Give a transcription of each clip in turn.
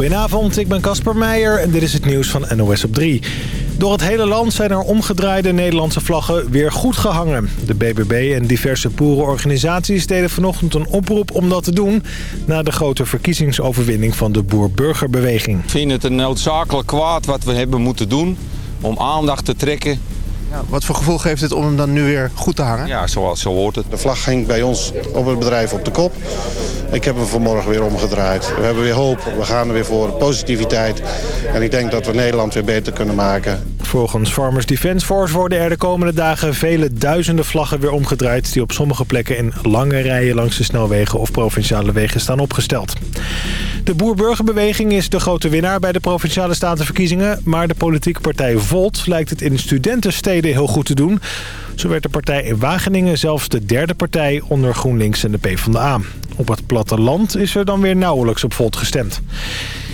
Goedenavond, ik ben Casper Meijer en dit is het nieuws van NOS op 3. Door het hele land zijn er omgedraaide Nederlandse vlaggen weer goed gehangen. De BBB en diverse boerenorganisaties deden vanochtend een oproep om dat te doen... na de grote verkiezingsoverwinning van de boer-burgerbeweging. Ik vind het een noodzakelijk kwaad wat we hebben moeten doen om aandacht te trekken ja, wat voor gevoel geeft het om hem dan nu weer goed te hangen? Ja, zo, zo hoort het. De vlag ging bij ons op het bedrijf op de kop. Ik heb hem vanmorgen weer omgedraaid. We hebben weer hoop. We gaan er weer voor positiviteit. En ik denk dat we Nederland weer beter kunnen maken. Volgens Farmers Defence Force worden er de komende dagen vele duizenden vlaggen weer omgedraaid... die op sommige plekken in lange rijen langs de snelwegen of provinciale wegen staan opgesteld. De Boer-Burgerbeweging is de grote winnaar bij de Provinciale Statenverkiezingen... maar de politieke partij Volt lijkt het in studentensteden heel goed te doen. Zo werd de partij in Wageningen zelfs de derde partij onder GroenLinks en de PvdA. Op het platteland is er dan weer nauwelijks op Volt gestemd.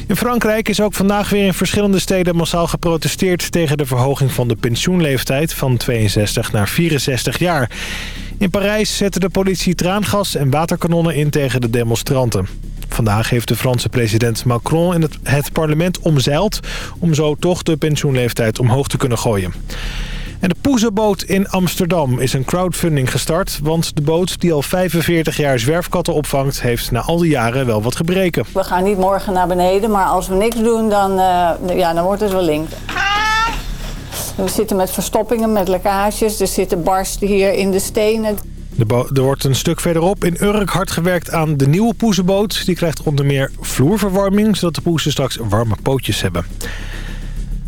In Frankrijk is ook vandaag weer in verschillende steden massaal geprotesteerd... tegen de verhoging van de pensioenleeftijd van 62 naar 64 jaar. In Parijs zette de politie traangas en waterkanonnen in tegen de demonstranten. Vandaag heeft de Franse president Macron in het, het parlement omzeild... om zo toch de pensioenleeftijd omhoog te kunnen gooien. En de Poezenboot in Amsterdam is een crowdfunding gestart... want de boot die al 45 jaar zwerfkatten opvangt... heeft na al die jaren wel wat gebreken. We gaan niet morgen naar beneden, maar als we niks doen, dan, uh, ja, dan wordt het wel link. We zitten met verstoppingen, met lekkages. Er zitten barsten hier in de stenen. er wordt een stuk verderop in Urk hard gewerkt aan de nieuwe poezenboot. Die krijgt onder meer vloerverwarming, zodat de poezen straks warme pootjes hebben.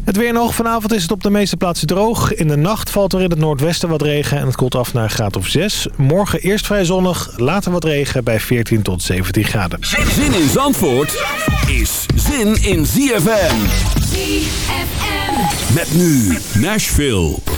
Het weer nog. Vanavond is het op de meeste plaatsen droog. In de nacht valt er in het noordwesten wat regen en het koelt af naar een graad of 6. Morgen eerst vrij zonnig, later wat regen bij 14 tot 17 graden. Zin in Zandvoort is zin in ZFM. ZFM. Met nu Nashville.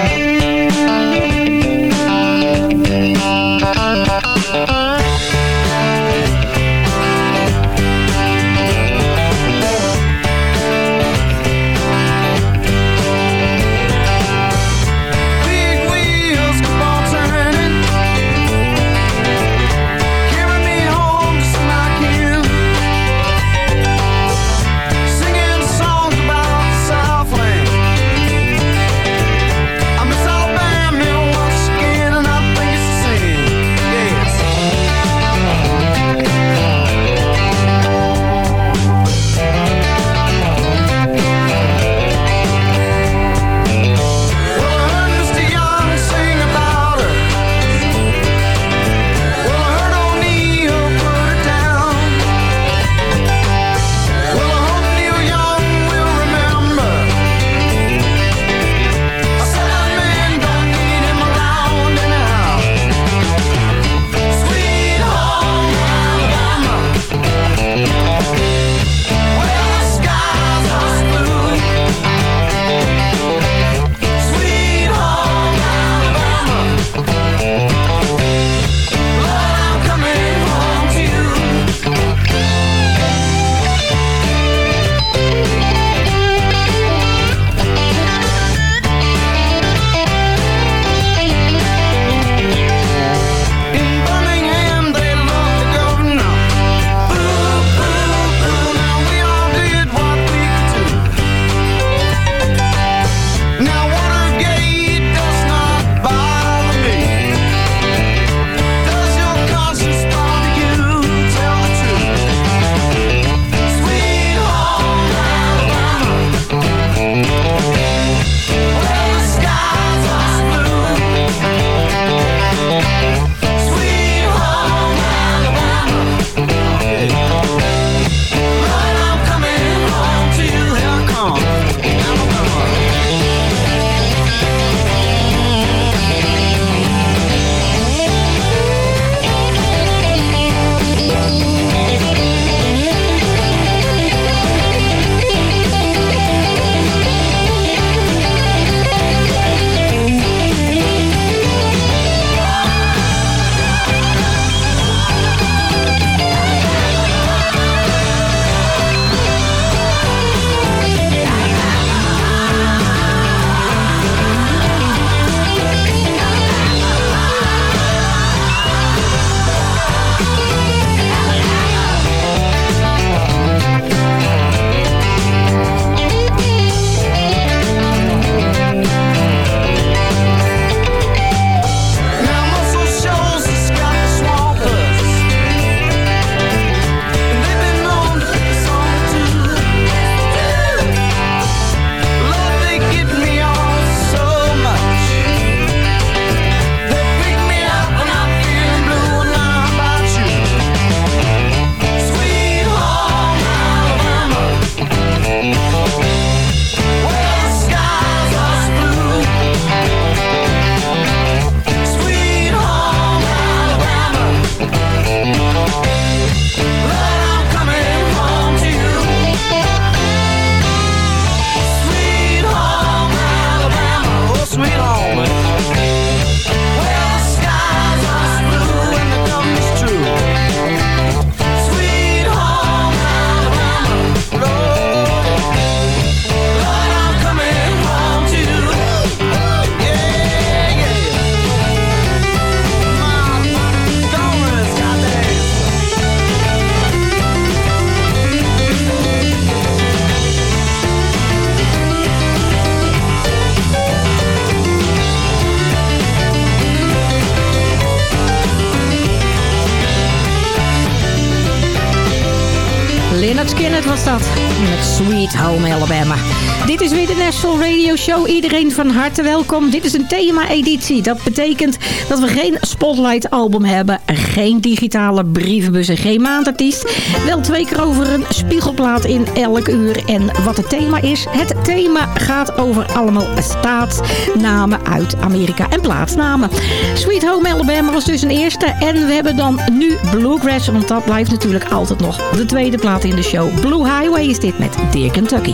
Iedereen van harte welkom. Dit is een thema-editie. Dat betekent dat we geen Spotlight album hebben. Geen digitale brievenbus en geen maandartiest. Wel twee keer over een spiegelplaat in elk uur. En wat het thema is? Het thema gaat over allemaal staatsnamen uit Amerika en plaatsnamen. Sweet Home Alabama was dus een eerste. En we hebben dan nu Bluegrass. Want dat blijft natuurlijk altijd nog de tweede plaat in de show. Blue Highway is dit met Dear Kentucky.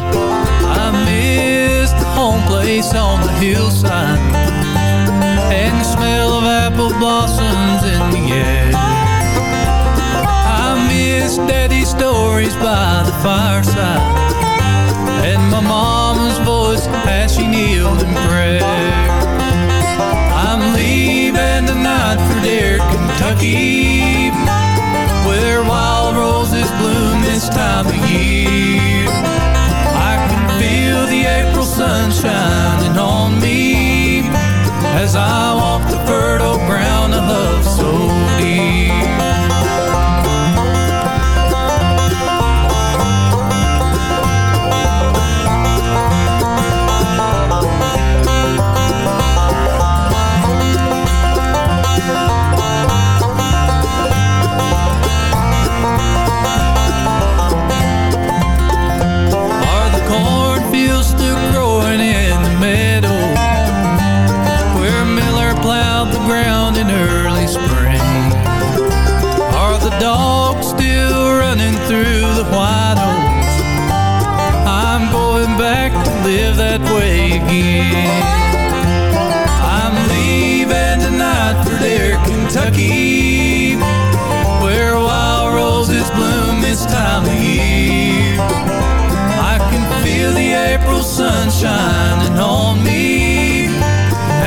Place on the hillside. And the smell of apple blossoms in the air. I miss daddy's stories by the fireside. And my mama's voice as she kneeled in prayer. I'm leaving tonight for dear Kentucky Where wild roses bloom this time of year As I walk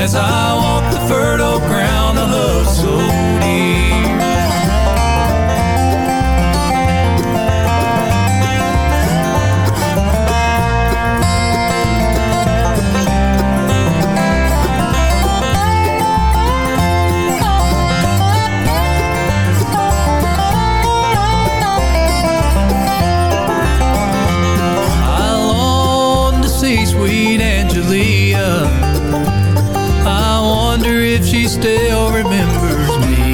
As I if she still remembers me.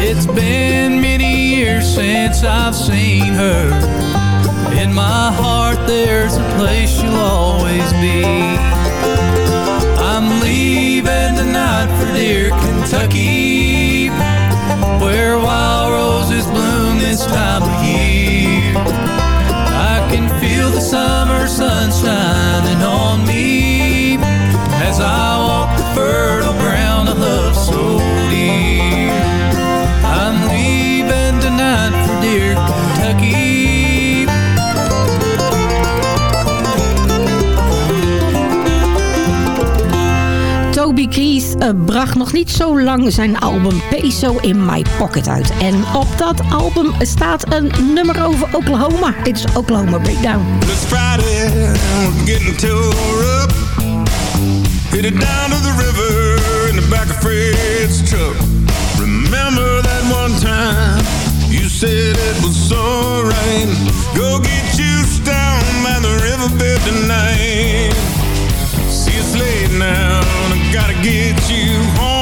It's been many years since I've seen her. In my heart there's a place she'll always be Eh, bracht nog niet zo lang zijn album Peso in My Pocket uit. En op dat album staat een nummer over Oklahoma. Dit is Oklahoma Breakdown. It's Friday, we're getting tore up. Headed down to the river in the back of Fred's truck. Remember that one time you said it was alright. Go get you down by the riverbed tonight. See it's late now, and I gotta get you home.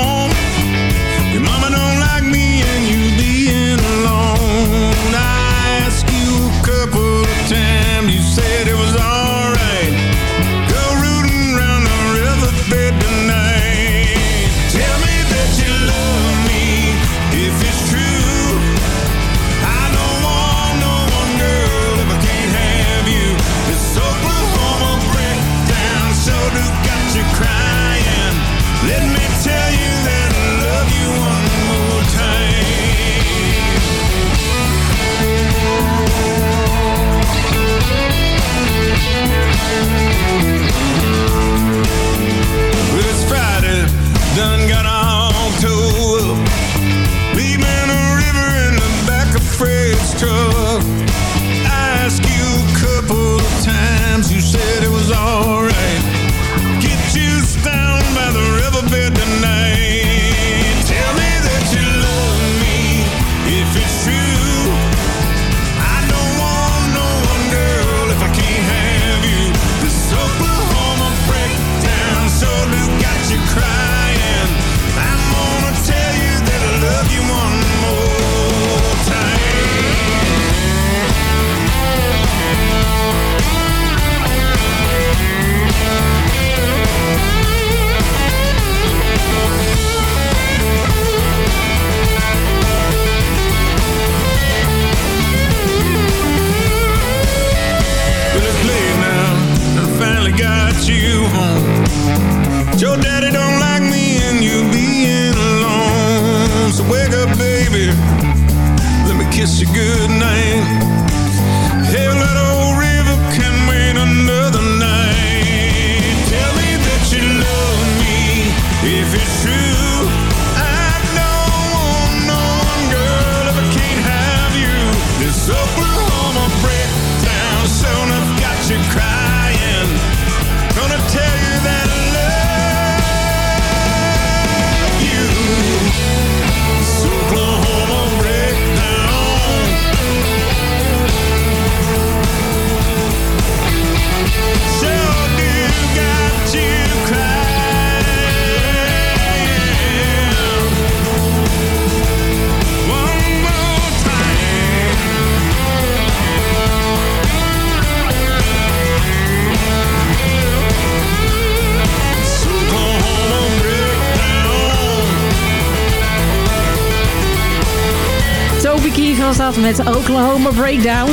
Was dat met Oklahoma Breakdown.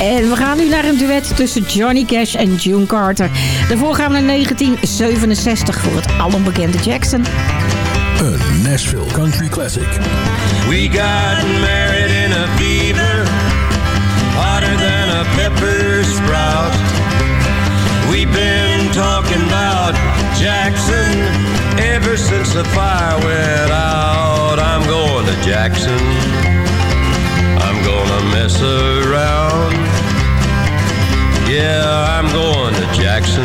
En we gaan nu naar een duet tussen Johnny Cash en June Carter. Daarvoor gaan we naar 1967 voor het alombekende Jackson. Een Nashville Country Classic. We got married in a fever, hotter than a pepper sprout. We've been talking about Jackson ever since the fire went out. I'm going to Jackson. Gonna mess around. Yeah, I'm going to Jackson.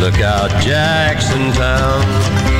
Look out, Jackson Town.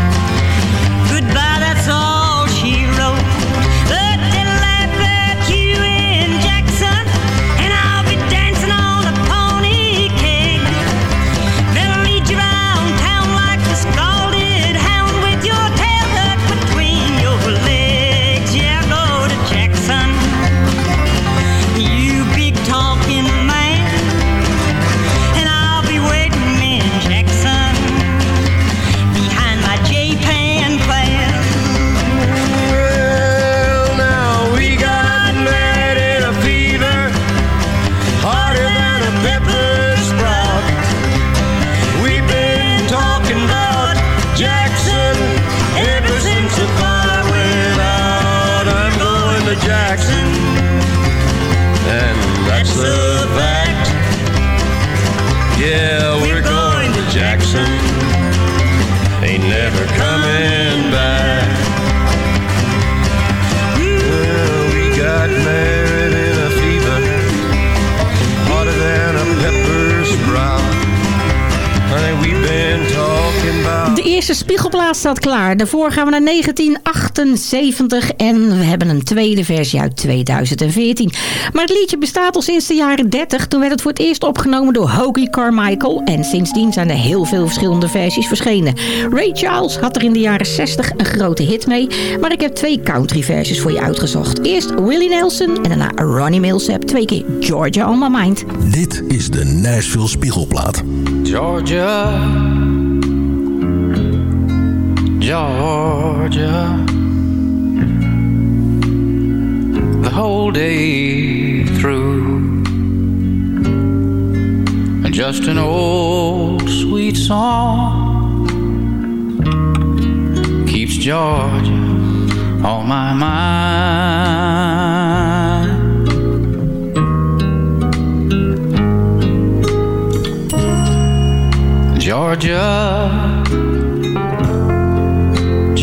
Klaar. Daarvoor gaan we naar 1978 en we hebben een tweede versie uit 2014. Maar het liedje bestaat al sinds de jaren 30. Toen werd het voor het eerst opgenomen door Hoagie Carmichael. En sindsdien zijn er heel veel verschillende versies verschenen. Ray Charles had er in de jaren 60 een grote hit mee. Maar ik heb twee country versies voor je uitgezocht. Eerst Willie Nelson en daarna Ronnie Millsap. Twee keer Georgia on my mind. Dit is de Nashville Spiegelplaat. Georgia, Georgia, the whole day through. And Just an old sweet song keeps Georgia on my mind. Georgia,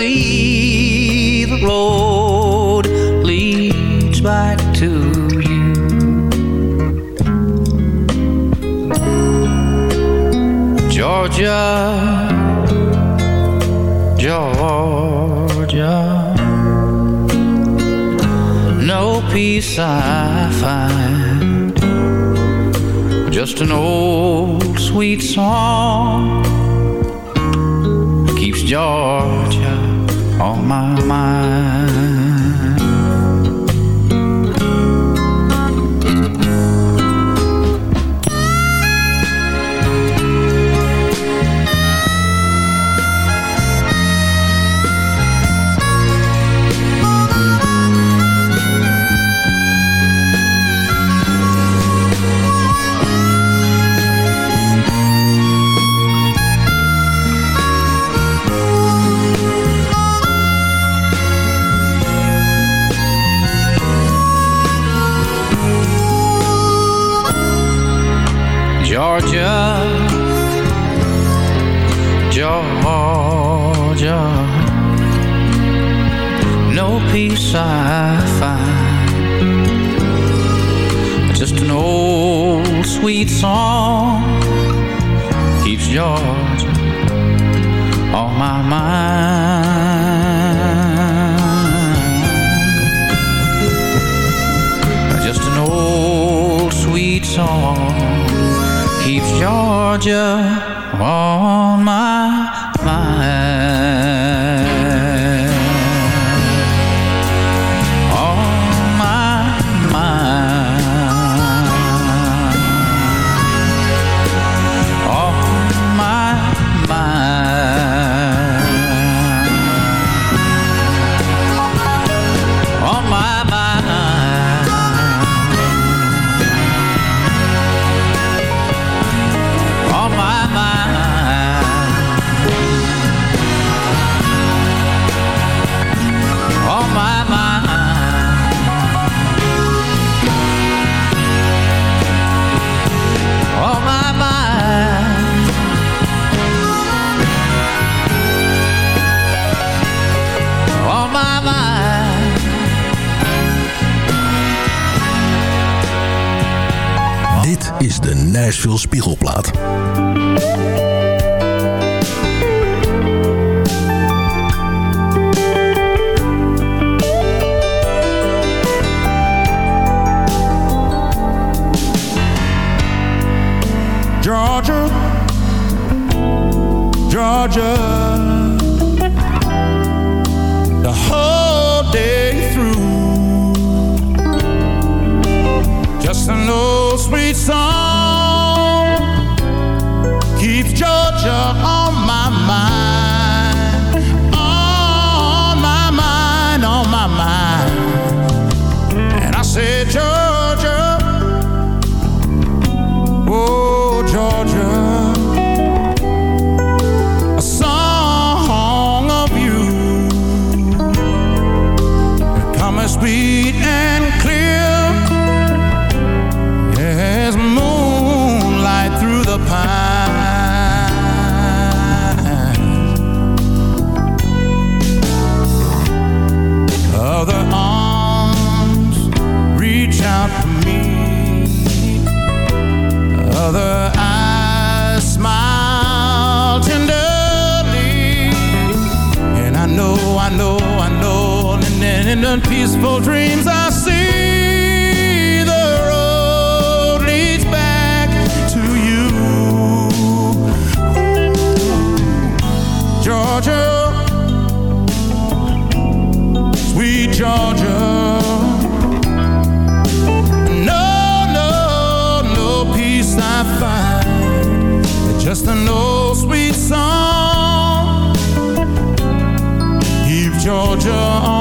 see the road leads back to you. Georgia, Georgia, no peace I find. Just an old sweet song keeps Georgia on my mind I find Just an old sweet song Keeps Georgia on my mind. Just an old sweet song Keeps Georgia on my is de Nashville Spiegelplaat. Georgia, Georgia Georgia.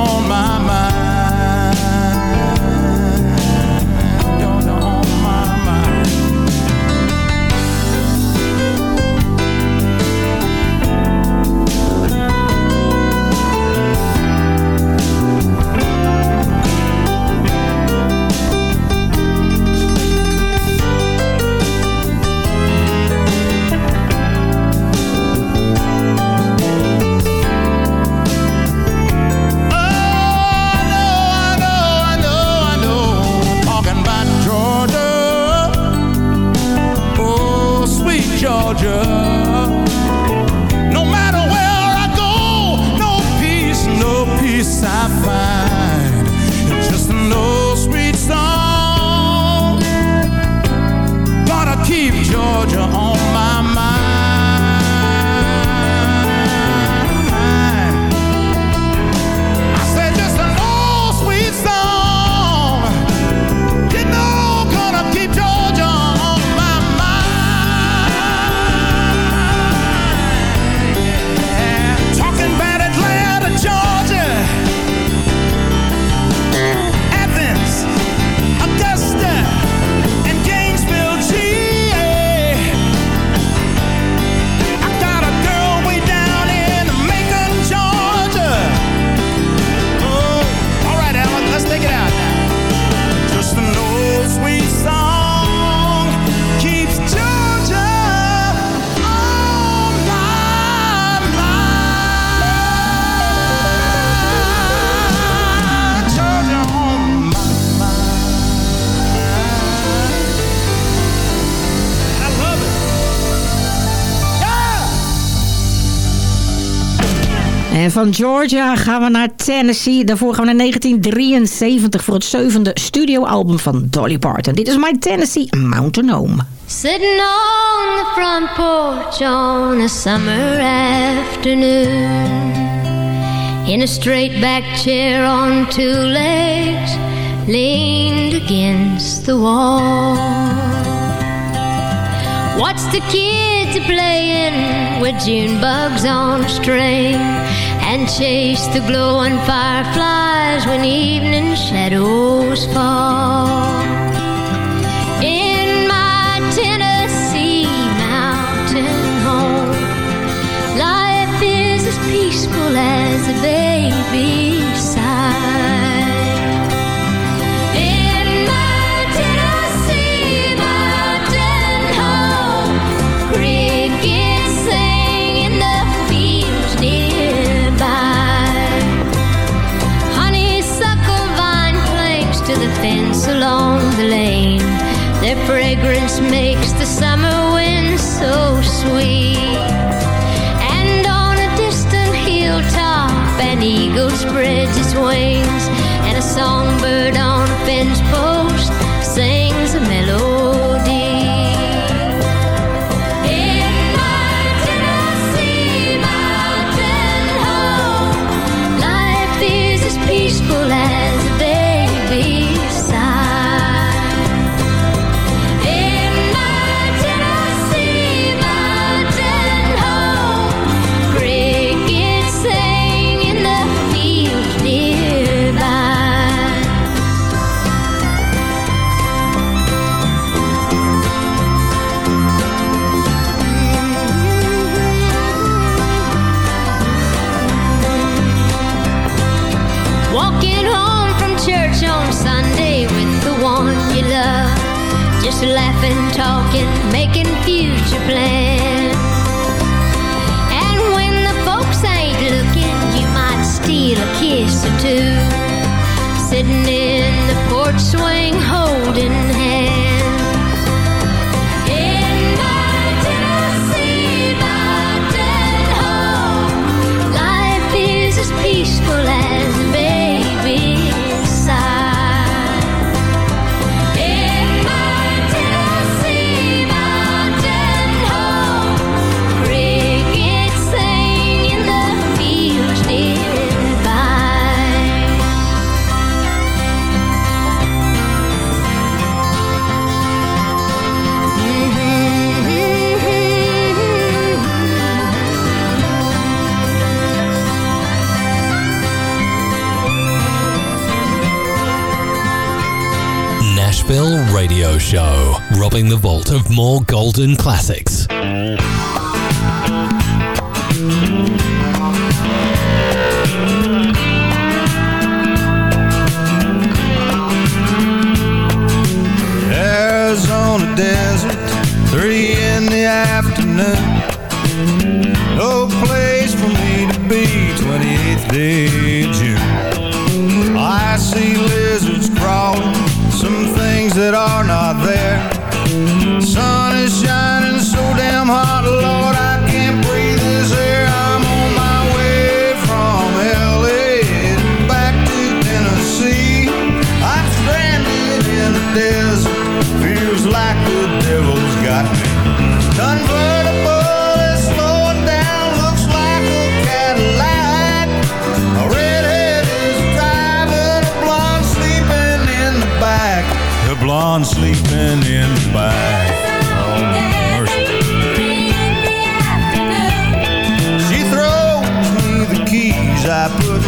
En van Georgia gaan we naar Tennessee. Daarvoor gaan we naar 1973 voor het zevende studioalbum van Dolly Parton. Dit is My Tennessee Mountain Home. Sitting on the front porch on a summer afternoon In a straight back chair on two legs Leaned against the wall What's the kid? to playing with June bugs on a string and chase the glowing fireflies when evening shadows fall. fragrance makes the summer wind so sweet. And on a distant hilltop, an eagle spreads its wings, and a songbird on a fence post sings a melody. more golden classics.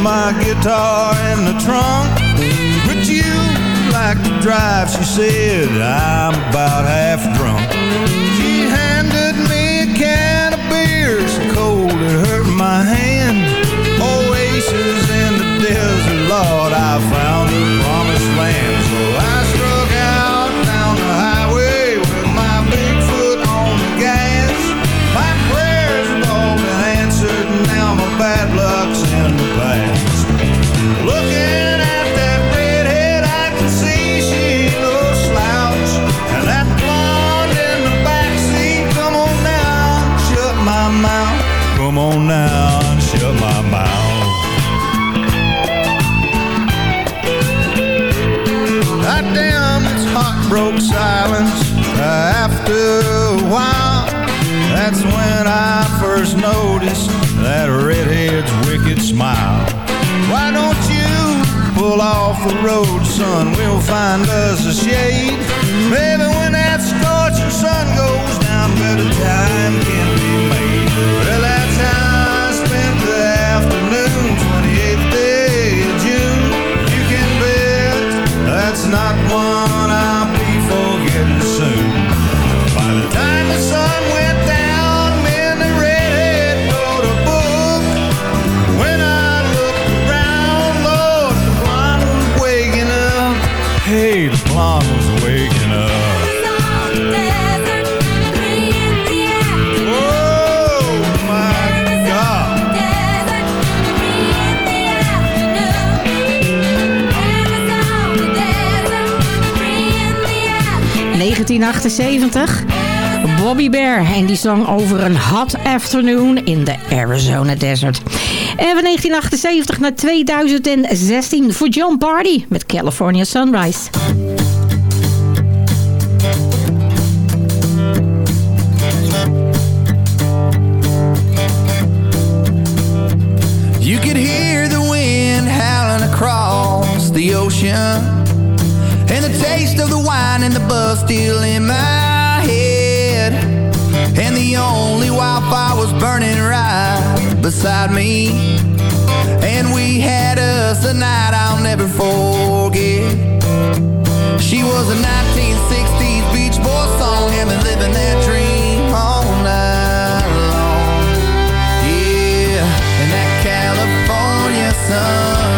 my guitar in the trunk. But you like to drive, she said I'm about half drunk. She handed me a can of beer. So cold it hurt my hand. Oasis in the desert, Lord, I found a broke silence uh, after a while. That's when I first noticed that redhead's wicked smile. Why don't you pull off the road, son? We'll find us a shade. Maybe when that scorching sun goes down, better time can be made. 1978. Bobby Bear en die zong over een hot afternoon in de Arizona desert. En van 1978 naar 2016 voor John Party met California Sunrise. still in my head. And the only wildfire was burning right beside me. And we had us a night I'll never forget. She was a 1960s Beach Boy song And been living that dream all night long. Yeah, in that California sun.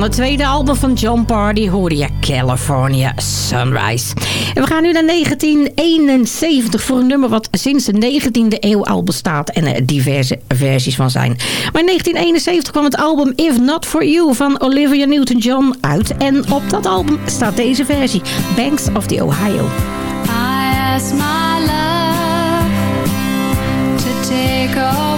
Van het tweede album van John Party hoorde je California Sunrise. En we gaan nu naar 1971 voor een nummer wat sinds de 19e eeuw al bestaat en er diverse versies van zijn. Maar in 1971 kwam het album If Not For You van Olivia Newton-John uit. En op dat album staat deze versie, Banks of the Ohio. I my love to take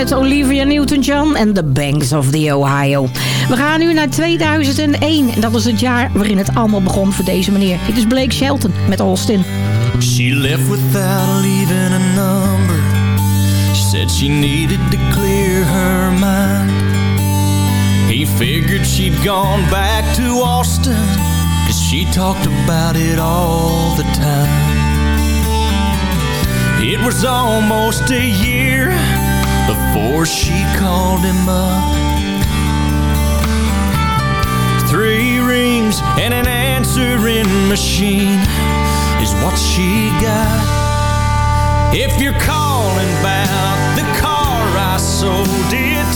met Olivia Newton-John en The Banks of the Ohio. We gaan nu naar 2001 en dat is het jaar waarin het allemaal begon voor deze meneer. Dit is Blake Shelton met Austin. She left without leaving a number. She said she needed to clear her mind. He figured she'd gone back to Austin. Cause she talked about it all the time. It was almost a year before she called him up. Three rings and an answering machine is what she got. If you're calling about the car I sold it,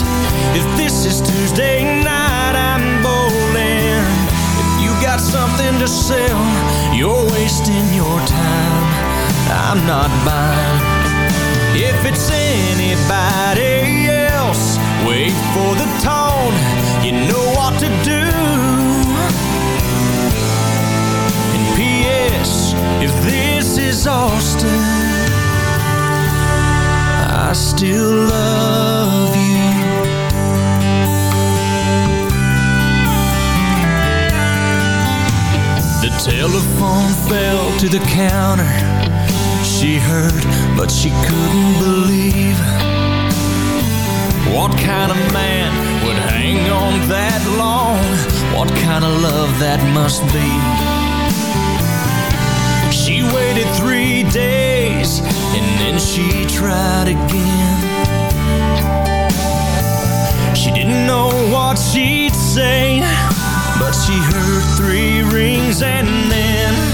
if this is Tuesday night, I'm bowling. If you got something to sell, you're wasting your time. I'm not buying. If it's anybody else, wait for the tone. You know what to do. And P.S. If this is Austin, I still love you. The telephone fell to the counter. She heard, but she couldn't believe. What kind of man would hang on that long. What kind of love that must be. She waited three days and then she tried again. She didn't know what she'd say, but she heard three rings and then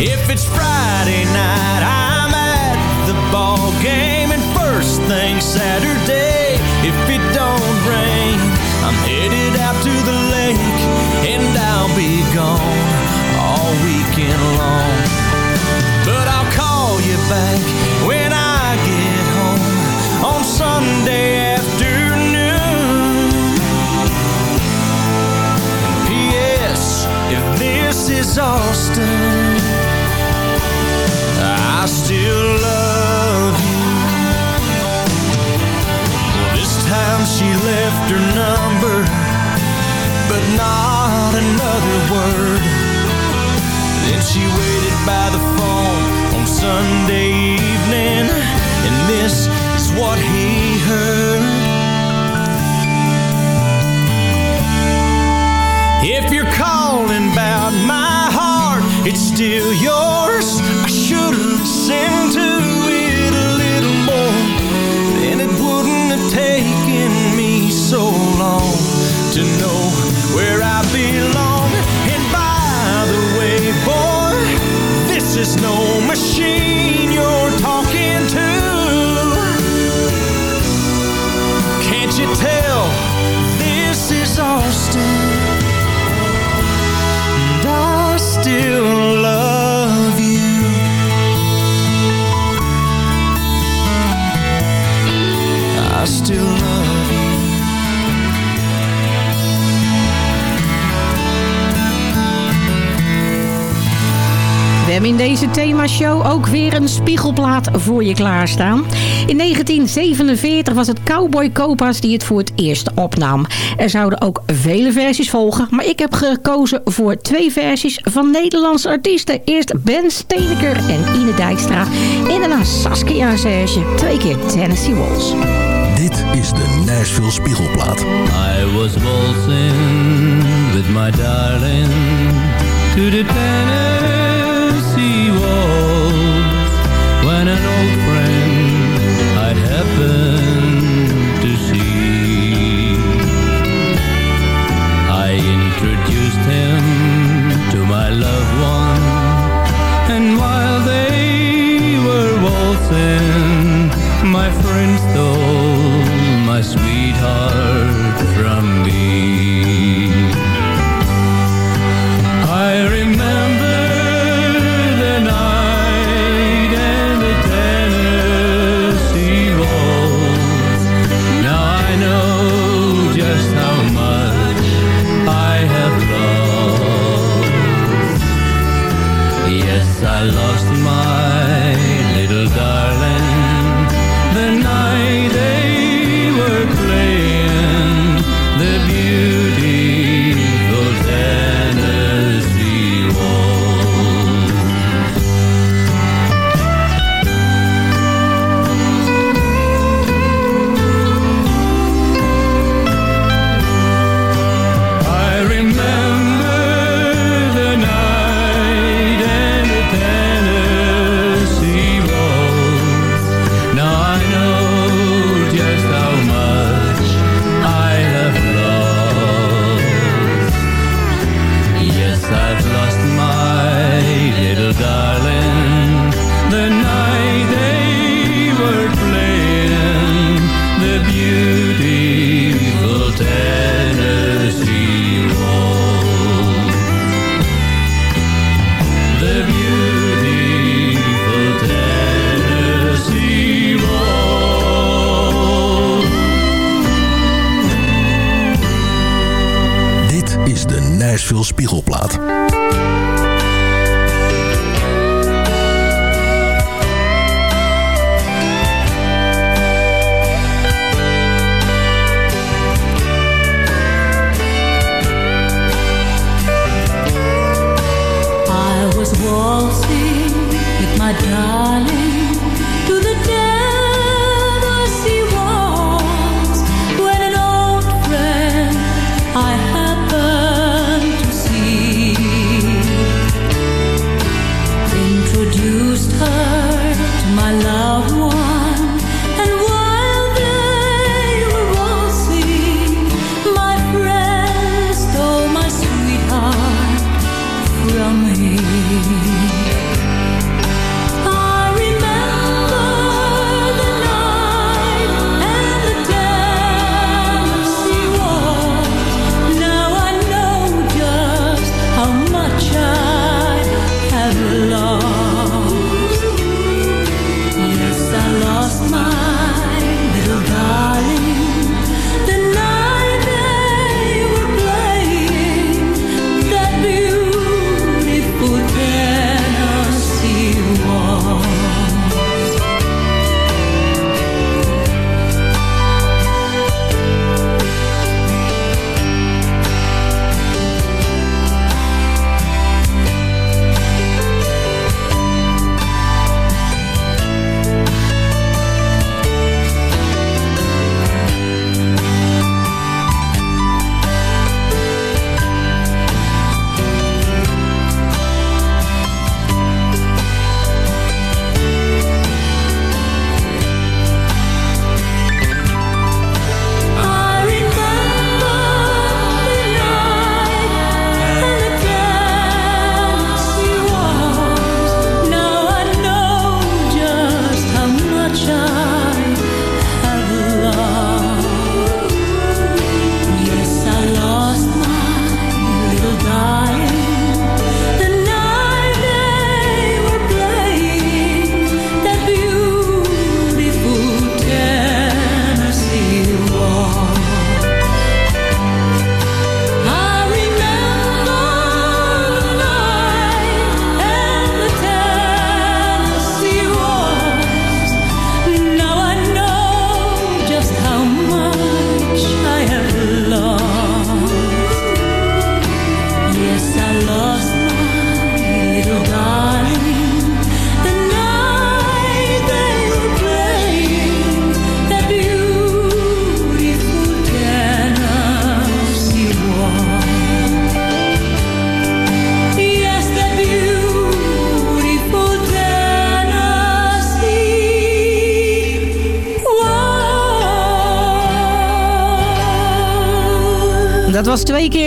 if it's Friday night, I'm at the ball game and first thing Saturday, if it don't rain, I'm headed out to the lake and I'll be gone all weekend long. But I'll call you back when I get home on Sunday afternoon. P.S. If this is Austin, I still love you. This time she left her number, but not another word. Then she waited by the phone on Sunday evening, and this is what he heard. If you're calling about my heart, it's still yours. I should have listened to it a little more. Then it wouldn't have taken me so long to know where I belong. And by the way, boy, this is no hebben in deze themashow ook weer een spiegelplaat voor je klaarstaan. In 1947 was het Cowboy Copas die het voor het eerst opnam. Er zouden ook vele versies volgen, maar ik heb gekozen voor twee versies van Nederlandse artiesten. Eerst Ben Steeneker en Ine Dijkstra en daarna Saskia en Serge, twee keer Tennessee Waltz. Dit is de Nashville Spiegelplaat. I was waltzing with my darling to the Tennessee were my friend stole my sweetheart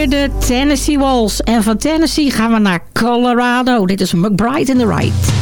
de Tennessee Walls. En van Tennessee gaan we naar Colorado. Dit is McBride in the Right.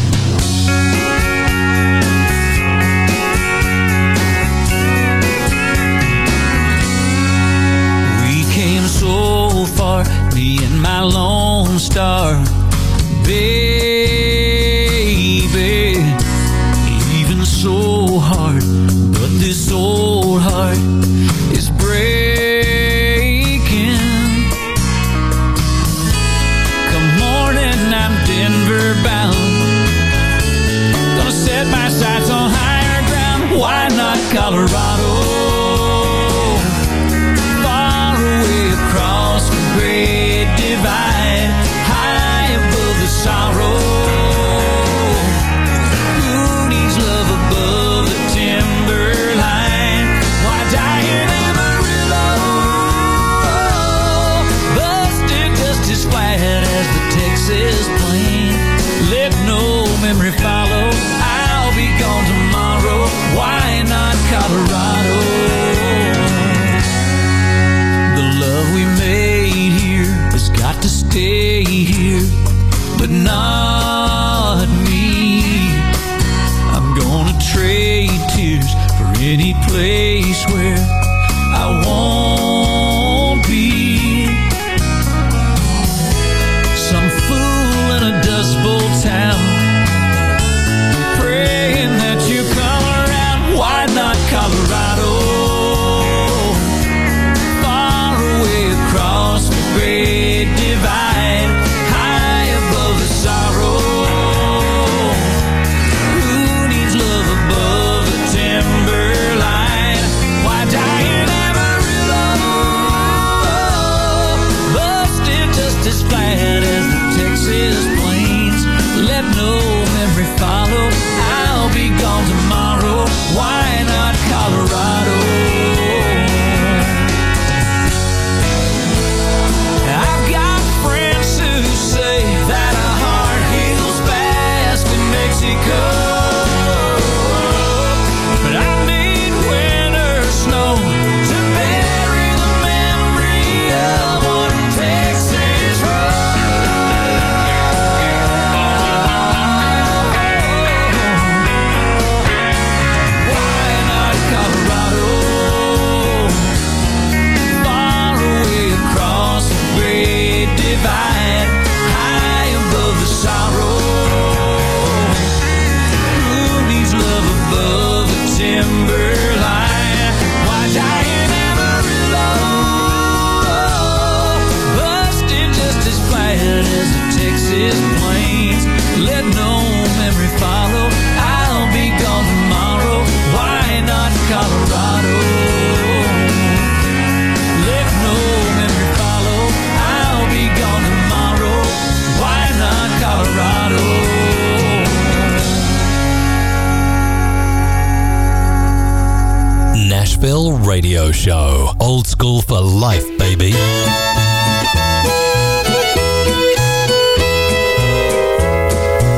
Radio Show. Old school for life, baby.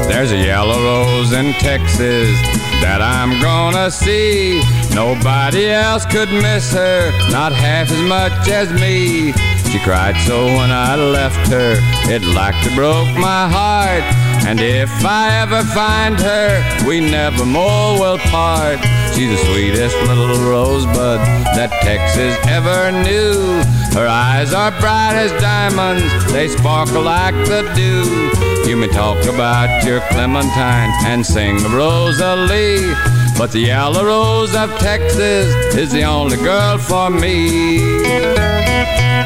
There's a yellow rose in Texas that I'm gonna see. Nobody else could miss her, not half as much as me. She cried so when I left her, it like to broke my heart. And if I ever find her, we never more will part. She's the sweetest little rosebud that Texas ever knew. Her eyes are bright as diamonds, they sparkle like the dew. You may talk about your Clementine and sing the Rosalie, but the yellow rose of Texas is the only girl for me.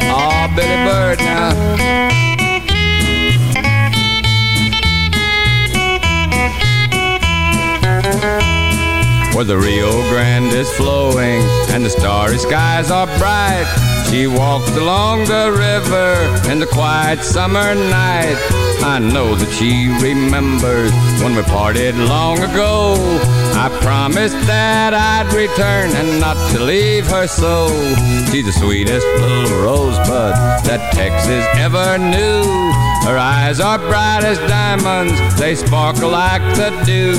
Oh, Billy Bird now. Where the Rio Grande is flowing and the starry skies are bright. She walked along the river in the quiet summer night. I know that she remembers when we parted long ago. I promised that I'd return and not to leave her so. She's the sweetest little rosebud that Texas ever knew. Her eyes are bright as diamonds, they sparkle like the dew.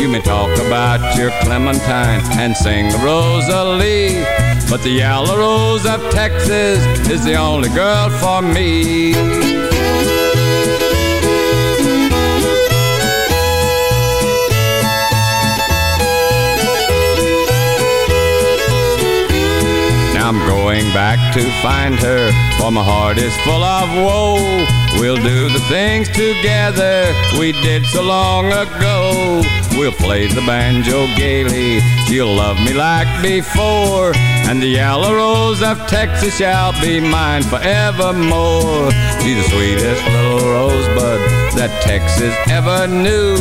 You may talk about your Clementine and sing the Rosalie, But the yellow rose of Texas is the only girl for me. I'm going back to find her, for my heart is full of woe. We'll do the things together we did so long ago. We'll play the banjo gaily, she'll love me like before. And the yellow rose of Texas shall be mine forevermore. She's the sweetest little rosebud that Texas ever knew.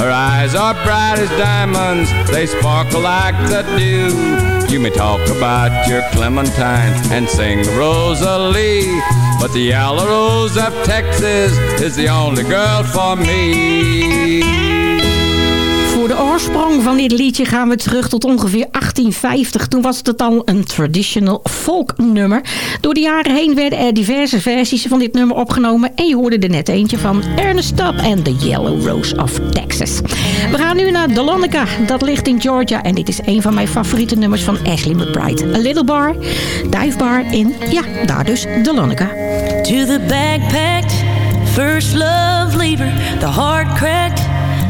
Her eyes are bright as diamonds, they sparkle like the dew. You may talk about your Clementine and sing Rosalie, but the yellow rose of Texas is the only girl for me. Voor de oorsprong van dit liedje gaan we terug tot ongeveer 1850. Toen was het al een traditional folk nummer. Door de jaren heen werden er diverse versies van dit nummer opgenomen. En je hoorde er net eentje van Ernest Tubb en The Yellow Rose of Texas. We gaan nu naar Dahlonega. Dat ligt in Georgia. En dit is een van mijn favoriete nummers van Ashley McBride. A Little Bar, Dive Bar in, ja, daar dus Dahlonega. To the backpacked, first love leaver, the hard cracked,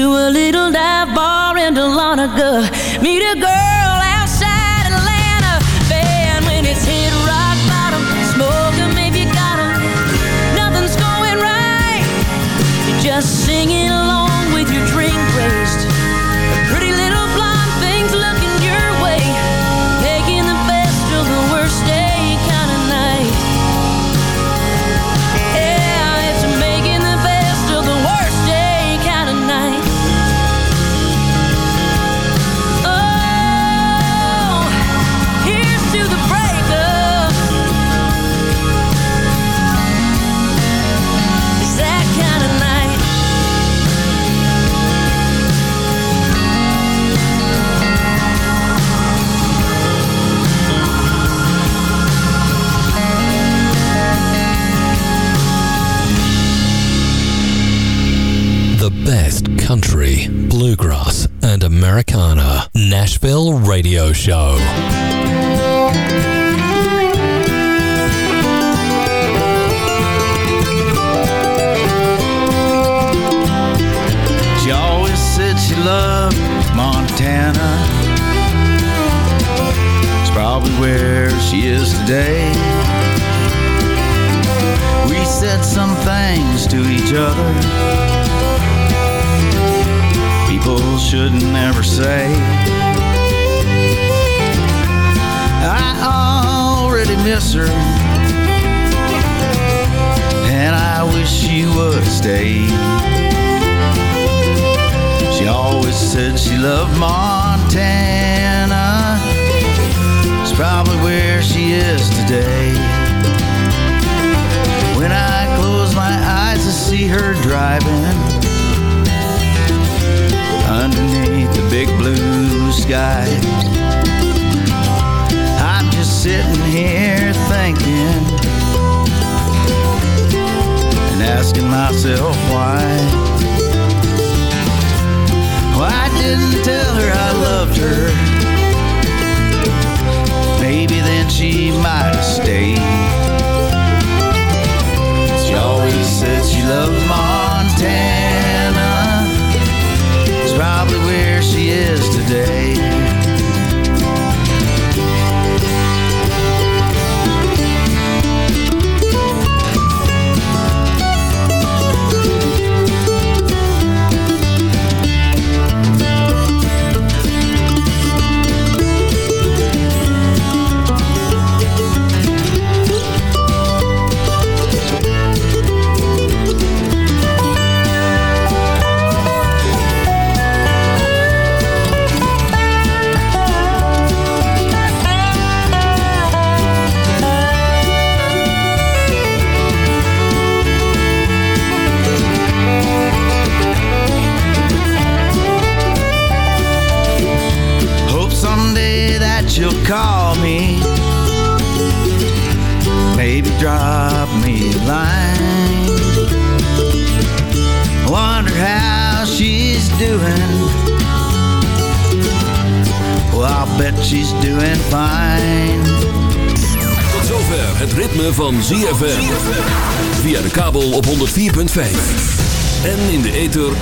to a little dive bar in Dahlonega. Meet a girl